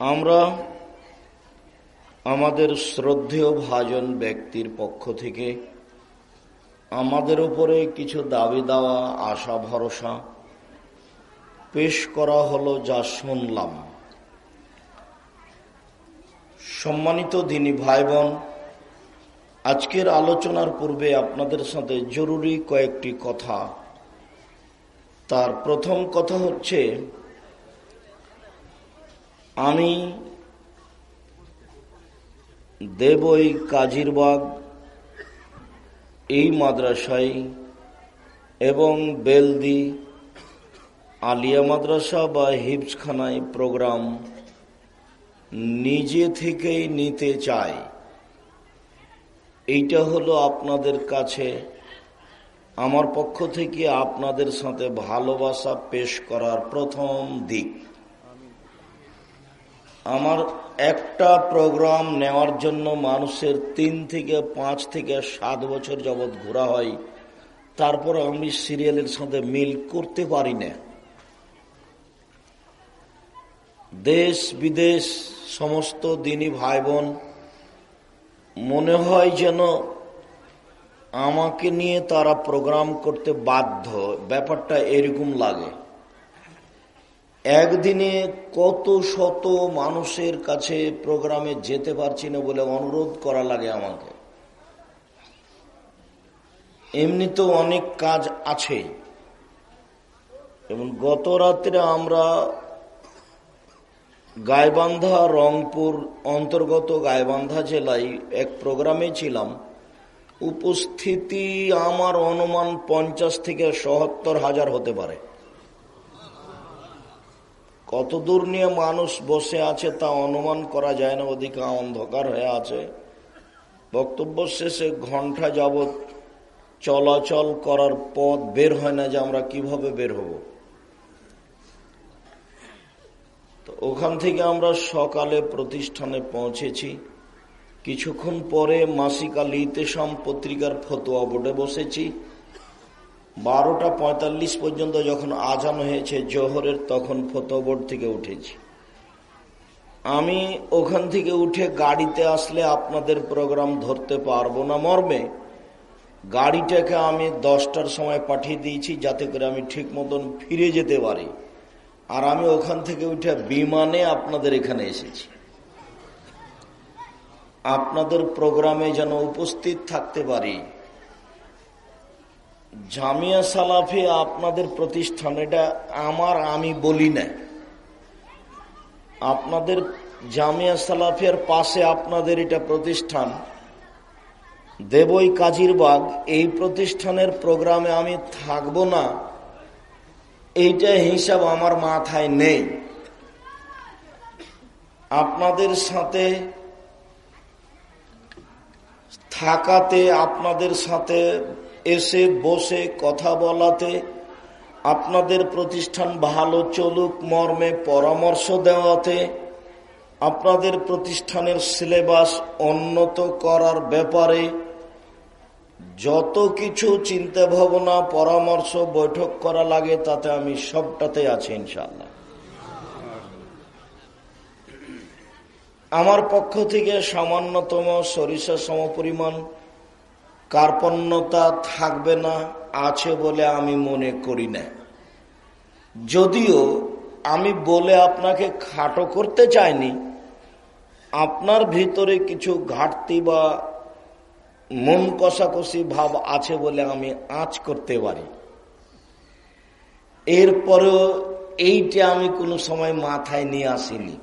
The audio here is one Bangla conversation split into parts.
আমরা আমাদের শ্রদ্ধেয় ভাজন ব্যক্তির পক্ষ থেকে আমাদের উপরে কিছু দাবি দেওয়া, আশা, ভরসা পেশ করা হলো যা শুনলাম। সম্মানিত দিনী ভাই বোন আজকের আলোচনার পূর্বে আপনাদের সাথে জরুরি কয়েকটি কথা। তার প্রথম কথা হচ্ছে আমি দেবই কাজিরবাগ এই মাদ্রাসায়, এবং বেলদি, আলিয়া মাদ্রাসা বা হিপসখানায় প্রোগ্রাম নিজে থেকেই নিতে চাই। এইটা হলো আপনাদের কাছে, আমার পক্ষ থেকে আপনাদের সাথে ভালোবাসা পেশ করার প্রথম দিক। আমার একটা প্রোগ্রাম নেওয়ার জন্য মানুষের তিন থেকে পাঁচ থেকে সাত বছর যাবৎ ঘোরা হয়। তারপর আমি সিরিয়ালের সাথে মিল করতে পারি না। দেশ, বিদেশ, সমস্ত দিনী ভাই বোন মনে হয় যেন আমাকে নিয়ে তারা প্রোগ্রাম করতে বাধ্য। ব্যাপারটা এরকম লাগে। একদিনে কত শত মানুষের কাছে প্রোগ্রামে যেতে পারছি না বলে অনুরোধ করা লাগে আমাকে। এমনি তো অনেক কাজ আছে। এবং গত রাত্রে আমরা গাইবান্ধা, রংপুর অন্তর্গত গাইবান্ধা জেলায় এক প্রোগ্রামে ছিলাম। উপস্থিতি আমার অনুমান পঞ্চাশ থেকে সত্তর হাজার হতে পারে। কত দূর নিয়ে মানুষ বসে আছে তা অনুমান করা যায় না, ওদিকে অন্ধকার হয়ে আছে। বক্তব্য শেষে ঘণ্টা যাবৎ চলাচল করার পথ বের হয় না যে আমরা কীভাবে বের হব। তো ওখান থেকে আমরা সকালে প্রতিষ্ঠানে পৌঁছেছি। কিছুক্ষণ পরে মাসিক আল ইতেসাম পত্রিকার ফতোয়া বোর্ডে বসেছি। বারোটা পঁয়তাল্লিশ পর্যন্ত যখন আজান হয়েছে জোহরের, তখন ফতোয়া বোর্ড থেকে উঠেছি। আমি ওখান থেকে উঠে গাড়িতে আসলে আপনাদের প্রোগ্রাম ধরতে পারব না মর্মে। গাড়িটাকে আমি দশটার সময় পাঠিয়ে দিয়েছি যাতে করে আমি ঠিক মতন ফিরে যেতে পারি। আর আমি ওখান থেকে উঠে বিমানে আপনাদের এখানে এসেছি। আপনাদের প্রোগ্রামে যেন উপস্থিত থাকতে পারি। জামিয়া সালাফি আপনাদের প্রতিষ্ঠান, এটা আমার, আমি বলি না। আপনাদের জামিয়া সালাফিয়ার পাশে আপনাদের এটা প্রতিষ্ঠান, দেবই কাজিরবাগ। এই প্রতিষ্ঠানের প্রোগ্রামে আমি থাকব না, এইটা হিসাব আমার মাথায় নেই। আপনাদের সাথে থাকাতে, আপনাদের সাথে এসে বসে কথা বলাতে আপনাদের প্রতিষ্ঠান ভালো চলুক মর্মে পরামর্শ দেওয়াতে আপনাদের প্রতিষ্ঠানের সিলেবাস উন্নত করার ব্যাপারে যত কিছু চিন্তা ভাবনা পরামর্শ বৈঠক করা লাগে তাতে আমি সবটাতে আছি ইনশাল্লাহ আমার পক্ষ থেকে সামান্যতম সরিষা সমপরিমাণ কার্পণ্যতা থাকবে না, আছে বলে আমি মনে করি না। যদিও আমি বলে আপনাকে খাটো করতে চাইনি, আপনার ভিতরে কিছু ঘাটতি বা মন কষাকষি ভাব আছে বলে আমি আঁচ করতে পারি। এরপরেও এইটা আমি কোনো সময় মাথায় নিয়ে আসিনি।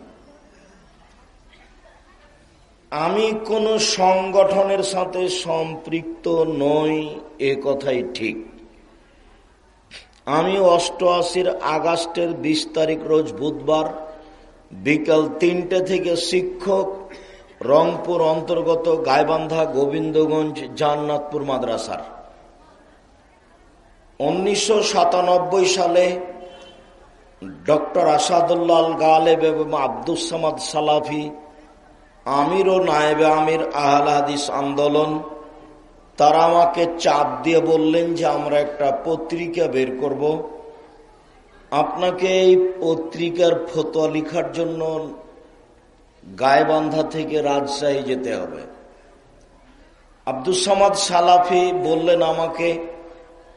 আমি কোন সংগঠনের সাথে সম্পৃক্ত নই, এ কথাই ঠিক। আমি অষ্টআশির আগস্টের বিশ তারিখ রোজ বুধবার বিকাল তিনটে থেকে শিক্ষক রংপুর অন্তর্গত গাইবান্ধা গোবিন্দগঞ্জ জান্নাতপুর মাদ্রাসার। উনিশশো সাতানব্বই সালে ডক্টর আসাদুল্লাল গালেব এবং আব্দুস সামাদ সালাফি আমির ও নায়েবে আমির আহল হাদিস আন্দোলন, তারা আমাকে চাপ দিয়ে বললেন যে আমরা একটা পত্রিকা বের করব। আপনাকে এই পত্রিকার ফতোয়া লিখার জন্য গায়বান্ধা থেকে রাজশাহী যেতে হবে। আব্দুল সামাদ সালাফি বললেন আমাকে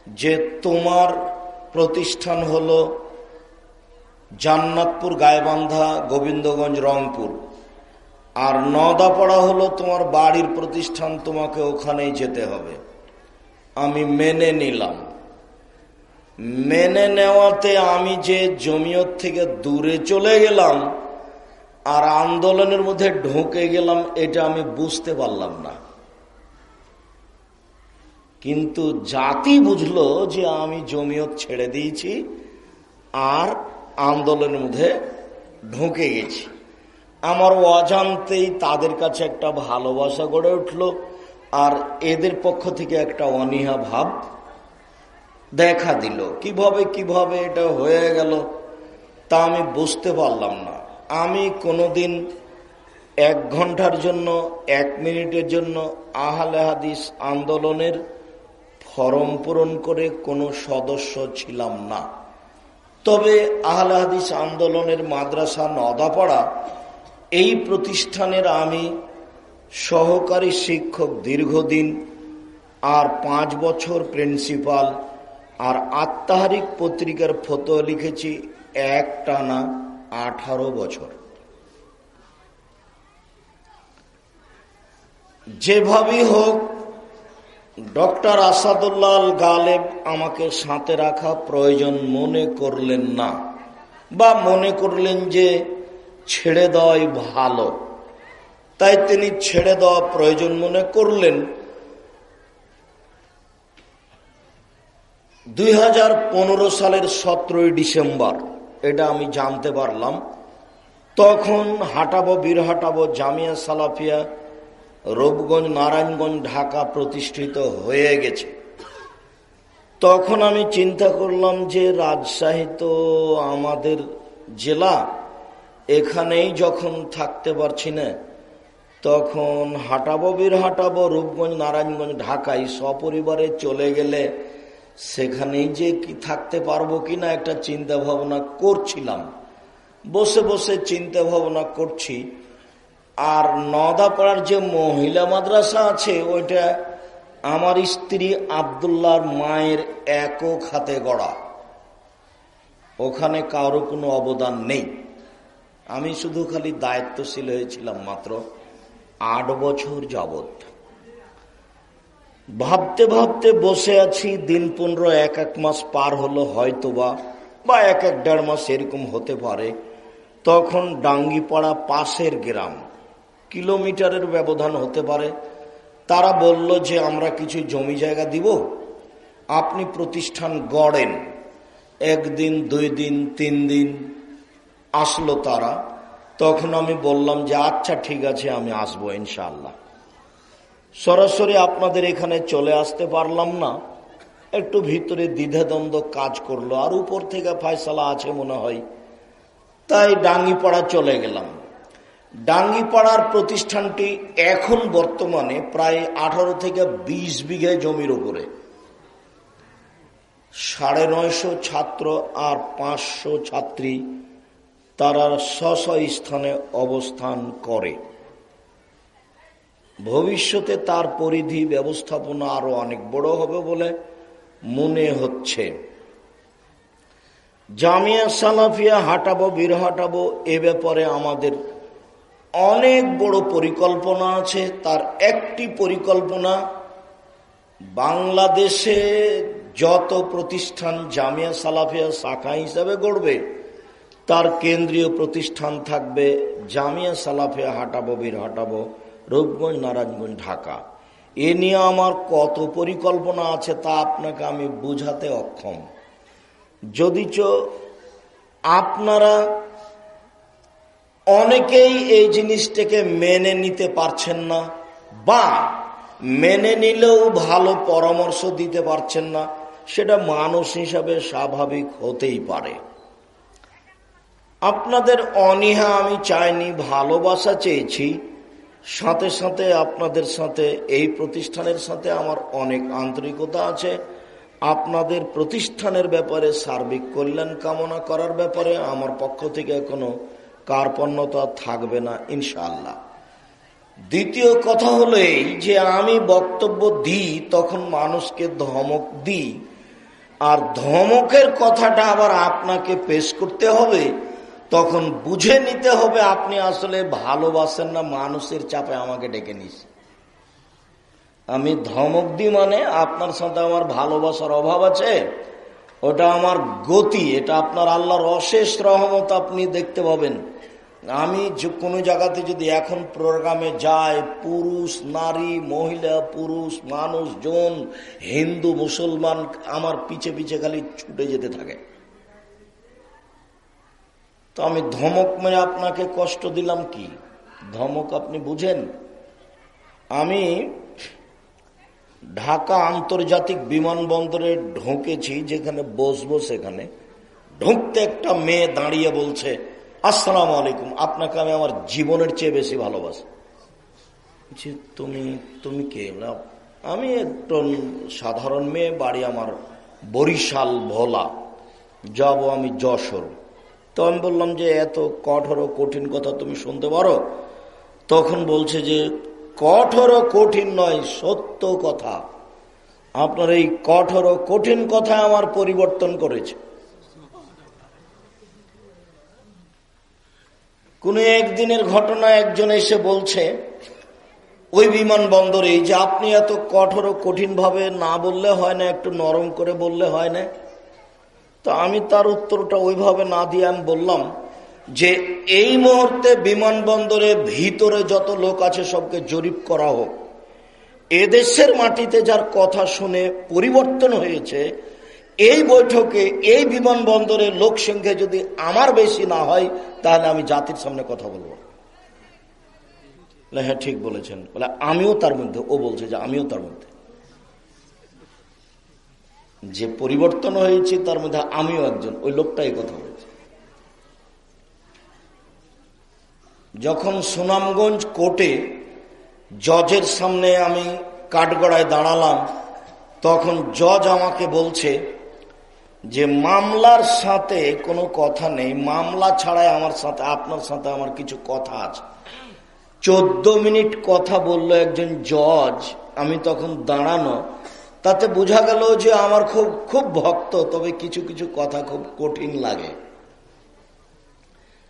যে তোমার প্রতিষ্ঠান হল জান্নাতপুর, গায়বান্ধা, গোবিন্দগঞ্জ, রংপুর। আর নদাপড়া হলো তোমার বাড়ির প্রতিষ্ঠান, তোমাকে ওখানেই যেতে হবে। আমি মেনে নিলাম। মেনে নেওয়াতে আমি যে জমিয়ত থেকে দূরে চলে গেলাম আর আন্দোলনের মধ্যে ঢুকে গেলাম, এটা আমি বুঝতে পারলাম না। কিন্তু জাতি বুঝলো যে আমি জমিয়ত ছেড়ে দিয়েছি আর আন্দোলনের মধ্যে ঢুকে গেছি। আমার অজান্তেই তাদের কাছে একটা ভালোবাসা গড়ে উঠল, আর এদের পক্ষ থেকে একটা অনীহা ভাব দেখা দিল। কীভাবে কীভাবে এটা হয়ে গেল, তা আমি বুঝতে পারলাম না। আমি কোনোদিন এক ঘণ্টার জন্য, এক মিনিটের জন্য আহলে হাদিস আন্দোলনের ফরম পূরণ করে কোনো সদস্য ছিলাম না। তবে আহলে হাদিস আন্দোলনের মাদ্রাসা নদাপাড়া এই প্রতিষ্ঠানের আমি সহকারী শিক্ষক দীর্ঘদিন আর পাঁচ বছর প্রিন্সিপাল আর আত্মাহারিক পত্রিকার ফটো লিখেছি এক টানা আঠারো বছর। যেভাবেই হোক, ডক্টর আসাদুল্লাল গালেব আমাকে সাথে রাখা প্রয়োজন মনে করলেন না বা মনে করলেন যে ছেড়ে দেওয়াই ভালো। তাই তিনি ছেড়ে দেওয়া প্রয়োজন মনে করলেন। দুই হাজার পনেরো সালের সতেরোই ডিসেম্বর, এটা আমি জানতে পারলাম। তখন হাঁটাবো, বীর হাঁটাবো, জামিয়া সালাফিয়া রূপগঞ্জ, নারায়ণগঞ্জ, ঢাকা প্রতিষ্ঠিত হয়ে গেছে। তখন আমি চিন্তা করলাম যে রাজশাহী তো আমাদের জেলা। এখানেই যখন থাকতে পারছি না, তখন হাঁটাবো, বীর হাঁটাবো, রূপগঞ্জ, নারায়ণগঞ্জ, ঢাকায় সপরিবারে চলে গেলে সেখানেই যে কি থাকতে পারব কিনা একটা চিন্তা ভাবনা করছিলাম। বসে বসে চিন্তা ভাবনা করছি। আর নদাপাড়ার যে মহিলা মাদ্রাসা আছে, ওইটা আমার স্ত্রী আবদুল্লার মায়ের একক হাতে গড়া। ওখানে কারও কোনো অবদান নেই। আমি শুধু খালি দায়িত্বশীল হয়েছিলাম মাত্র আট বছর যাবত ভাবতে ভাবতে বসে আছি, দিন পনেরো, এক এক মাস পার হলো, হয়তোবা, বা এক এক দেড় মাস এরকম হতে পারে। তখন ডাঙ্গিপাড়া পাশের গ্রাম, কিলোমিটারের ব্যবধান হতে পারে। তারা বলল যে আমরা কিছু জমি জায়গা দিব, আপনি প্রতিষ্ঠান গড়েন। একদিন, দুই দিন, তিন দিন আসলো তারা। তখন আমি বললাম যে আচ্ছা ঠিক আছে, আমি আসব ইনশাল্লাহ সরাসরি আপনাদের এখানে চলে আসতে পারলাম না। একটু ভিতরে দ্বিধাদ্বন্দ্ব কাজ করল। আর উপর থেকে ফায়সালা আছে মনে হয়। তাই ডাঙ্গিপাড়া চলে গেলাম। ডাঙ্গিপাড়ার প্রতিষ্ঠানটি এখন বর্তমানে প্রায় আঠারো থেকে ২০ বিঘে জমির উপরে। সাড়ে নয়শো ছাত্র আর পাঁচশো ছাত্রী তারা স্ব স্থানে অবস্থান করে। ভবিষ্যতে তার পরিধি ব্যবস্থাপনা আরও অনেক বড় হবে বলে মনে হচ্ছে। জামিয়া সালাফিয়া হাঁটাবো, বীর হাঁটাবো, এ ব্যাপারে আমাদের অনেক বড় পরিকল্পনা আছে। তার একটি পরিকল্পনা, বাংলাদেশে যত প্রতিষ্ঠান জামিয়া সালাফিয়া শাখা হিসাবে গড়বে তার কেন্দ্রীয় প্রতিষ্ঠান থাকবে জামিয়া সালাফিয়া হাঁটাবো, বীর হাঁটাবো, রূপগঞ্জ, নারায়ণগঞ্জ, ঢাকা। এ নিয়ে আমার কত পরিকল্পনা আছে তা আপনাকে আমি বুঝাতে অক্ষম। যদিচ আপনারা অনেকেই এই জিনিসটাকে মেনে নিতে পারছেন না বা মেনে নিলেও ভালো পরামর্শ দিতে পারছেন না, সেটা মানুষ হিসাবে স্বাভাবিক হতেই পারে। আপনাদের অনীহা আমি চাইনি, ভালোবাসা চেয়েছি। সাথে সাথে আপনাদের সাথে, এই প্রতিষ্ঠানের সাথে আমার অনেক আন্তরিকতা আছে। আপনাদের প্রতিষ্ঠানের ব্যাপারে সার্বিক কল্যাণ কামনা করার ব্যাপারে আমার পক্ষ থেকে কোনো কার্পণ্যতা থাকবে না ইনশাল্লাহ দ্বিতীয় কথা হলো এই যে আমি বক্তব্য দিই, তখন মানুষকে ধমক দিই। আর ধমকের কথাটা আবার আপনাকে পেশ করতে হবে। তখন বুঝে নিতে হবে আপনি আসলে ভালোবাসেন না, মানুষের চাপে আমাকে ডেকে নিস। আমি ধমক দিই মানে আপনার সাথে আমার ভালোবাসার অভাব আছে, ওটা আমার গতি, এটা আপনার আল্লাহর অশেষ রহমত আপনি দেখতে পাবেন। আমি কোনো জায়গাতে যদি এখন প্রোগ্রামে যাই, পুরুষ, নারী, মহিলা, পুরুষ মানুষ জন হিন্দু, মুসলমান, আমার পিছে পিছে খালি ছুটে যেতে থাকে। তো আমি ধমক মেরে আপনাকে কষ্ট দিলাম কি? ধমক আপনি বুঝেন? আমি ঢাকা আন্তর্জাতিক বিমানবন্দরে ঢুকেছি, যেখানে বসবো সেখানে। ঢুকতে একটা মেয়ে দাঁড়িয়ে বলছে, আসসালাম আলাইকুম, আপনাকে আমি আমার জীবনের চেয়ে বেশি ভালোবাসি। যে তুমি তুমি কে? আমি একটু সাধারণ মেয়ে, বাড়ি আমার বরিশাল ভোলা। যাব আমি যশোর। তো আমি বললাম যে, এত কঠোর কঠিন কথা তুমি শুনতে পারো? তখন বলছে যে, কঠোর কঠিন নয়, সত্য কথা। আপনার এই কঠোর কঠিন কথা আমার পরিবর্তন করেছে। কোন একদিনের ঘটনা একজন এসে বলছে, ওই বিমানবন্দরে যে আপনি এত কঠোর কঠিন ভাবে না বললে হয় না, একটু নরম করে বললে হয় না তো আমি তার উত্তরটা ওইভাবে না দিয়ে আমি বললাম যে এই মুহূর্তে বিমানবন্দরে ভিতরে যত লোক আছে সবকে জরিপ করা হোক। এদেশের মাটিতে যার কথা শুনে পরিবর্তন হয়েছে, এই বৈঠকে এই বিমানবন্দরের লোক সংখ্যা যদি আমার বেশি না হয়, তাহলে আমি জাতির সামনে কথা বলব। হ্যাঁ ঠিক বলেছেন। বলে আমিও তার মধ্যে, ও বলছে যে আমিও তার মধ্যে। যে পরিবর্তন হয়েছে, তার মধ্যে আমিও একজন। ওই লোকটাই কথা বলেছে। যখন সুনামগঞ্জ কোর্টে জজের সামনে আমি কাঠগড়ায় দাঁড়ালাম, তখন জজ আমাকে বলছে যে, মামলার সাথে কোনো কথা নেই। মামলা ছাড়াই আমার সাথে, আপনার সাথে আমার কিছু কথা আছে। চোদ্দ মিনিট কথা বলল একজন জজ। আমি তখন দাঁড়ানো তাতে বোঝা গেল যে আমার খুব খুব ভক্ত, তবে কিছু কিছু কথা খুব কঠিন লাগে।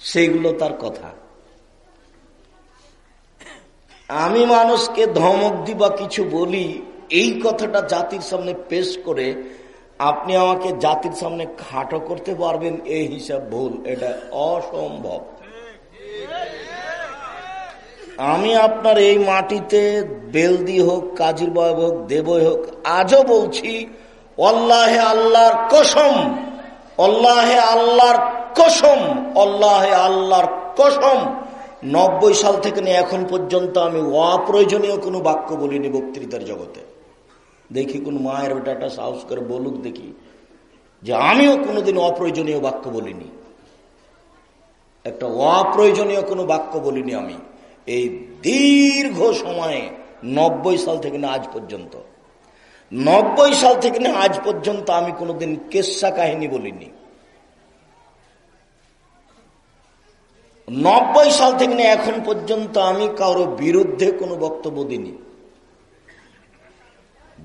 সেইগুলো তার কথা। আমি মানুষকে ধমক দি বা কিছু বলি, এই কথাটা জাতির সামনে পেশ করে আপনি আমাকে জাতির সামনে খাটো করতে পারবেন এই হিসাব ভুল, এটা অসম্ভব। আমি আপনার এই মাটিতে বেলদি হোক, কাজির বয় হোক, দেবই হোক, আজও বলছি, অল্লাহে আল্লাহর কসম, অল্লাহে আল্লাহর কসম, অল্লাহে আল্লাহর কসম, নব্বই সাল থেকে নিয়ে এখন পর্যন্ত আমি অপ্রয়োজনীয় কোনো বাক্য বলিনি বক্তৃতার জগতে। দেখি কোন মায়ের বেটাটা সাহস করে বলুক দেখি, যে আমিও কোনোদিন অপ্রয়োজনীয় বাক্য বলিনি। একটা অপ্রয়োজনীয় কোনো বাক্য বলিনি আমি। এই দীর্ঘ সময়ে নব্বই সাল থেকে না আজ পর্যন্ত। নব্বই সাল থেকে না আজ পর্যন্ত আমি কোনোদিন কেসা কাহিনী বলিনি। নব্বই সাল থেকে না এখন পর্যন্ত আমি কারও বিরুদ্ধে কোনো বক্তব্য দিনি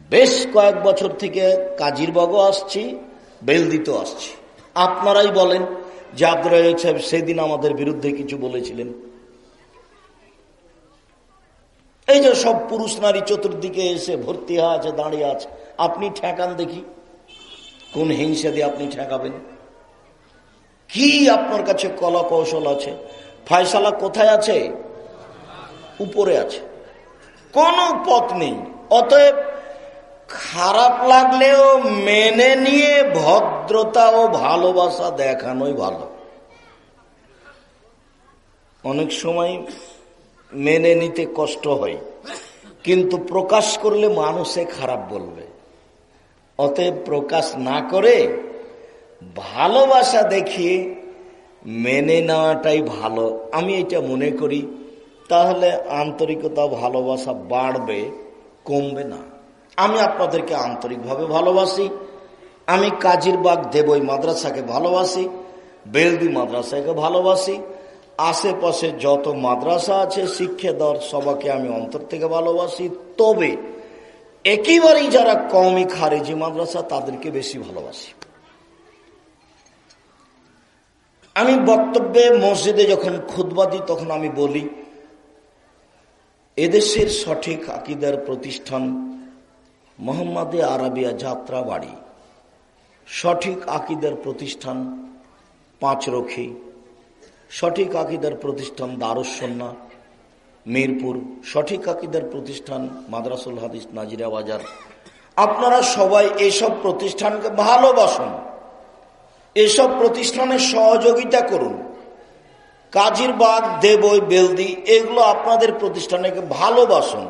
বেশ কয়েক বছর থেকে কাজীর বাগও আসছি, বেলদিতেও আসছি। আপনারাই বলেন যে আব্দুল সাহেব সেদিন আমাদের বিরুদ্ধে কিছু বলেছিলেন। এই যে সব পুরুষ নারী চতুর্দিকে এসে ভর্তি আছে, দাঁড়িয়ে আছে, আপনি ঠেকান দেখি। কোন হিংসা দিয়ে আপনি ঠেকাবেন? কি আপনার কাছে কলা কৌশল আছে? ফায়সালা কোথায় আছে? উপরে আছে। কোন পথ নেই। অতএব খারাপ লাগলেও মেনে নিয়ে ভদ্রতা ও ভালোবাসা দেখানোই ভালো। অনেক সময় মেনে নিতে কষ্ট হয়। কিন্তু প্রকাশ করলে মানুষে খারাপ বলবে। অতএব প্রকাশ না করে ভালোবাসা দেখিয়ে মেনে নেওয়াটাই ভালো। আমি এটা মনে করি, তাহলে আন্তরিকতা, ভালোবাসা বাড়বে, কমবে না। আমি আপনাদেরকে আন্তরিকভাবে ভালোবাসি, আমি কাজীর বাগ দেবই মাদ্রাসাকে ভালোবাসি, বেলদি মাদ্রাসাকে ভালোবাসি আশেপাশে যত মাদ্রাসা আছে, শিক্ষা দর সবাকে আমি অন্তর থেকে ভালোবাসি। তবে একেবারেই যারা কমই খারেজি মাদ্রাসা, তাদেরকে বেশি ভালোবাসি। আমি বক্তব্যে মসজিদে যখন খুদবা দিই, তখন আমি বলি, এদেশের সঠিক আকিদার প্রতিষ্ঠান মোহাম্মদে আরবিয়া যাত্রা বাড়ি সঠিক আকিদার প্রতিষ্ঠান পাঁচরখি সঠিক আকিদার প্রতিষ্ঠান দারুসন্না মিরপুর, সঠিক আকিদার প্রতিষ্ঠান মাদ্রাসুল হাদিস নাজিরা বাজার। আপনারা সবাই এসব প্রতিষ্ঠানকে ভালোবাসুন। এসব প্রতিষ্ঠানের সহযোগিতা করুন। কাজীর বাগ দেবই, বেলদি, এগুলো আপনাদের প্রতিষ্ঠানকে ভালোবাসুন।